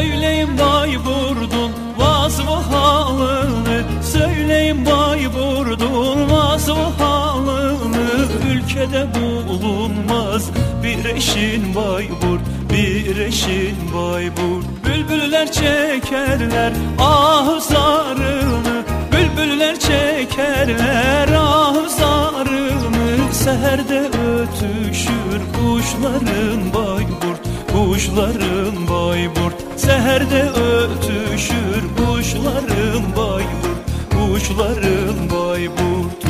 Söyleyin Bayburt'un vaz bu halını Söyleyin Bayburt'un vaz bu halını Ülkede bulunmaz bir eşin Bayburt Bir eşin Bayburt. Bülbüller çekerler ah zarını Bülbüller çekerler ah zarını. Seherde ötüşür kuşların Bayburt Kuşların Bayburt Seherde ötüşür kuşların Bayburt Kuşların Bayburt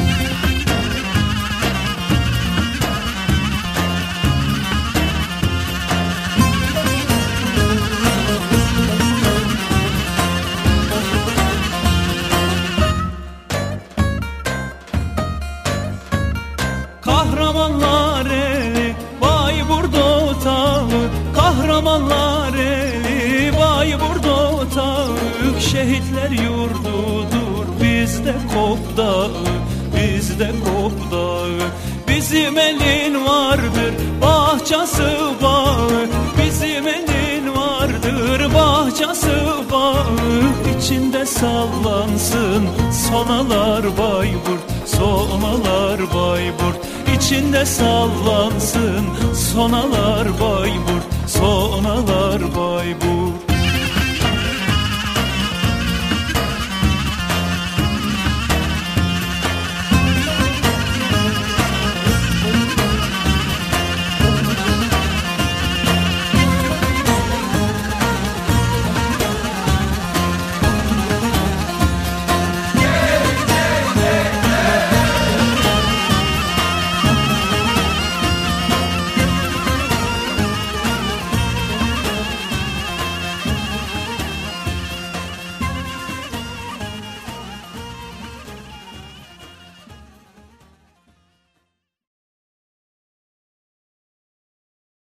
Kahramanlar Kahramanlar eli Bayburt otağı Şehitler yurdudur. Bizde kop dağı Bizde kop dağı. Bizim elin vardır bahçası bağı. Bizim elin vardır bahçası bağı. İçinde sallansın sonalar Bayburt Sonalar Bayburt. İçinde sallansın Sonalar Bayburt Sonalar Bayburt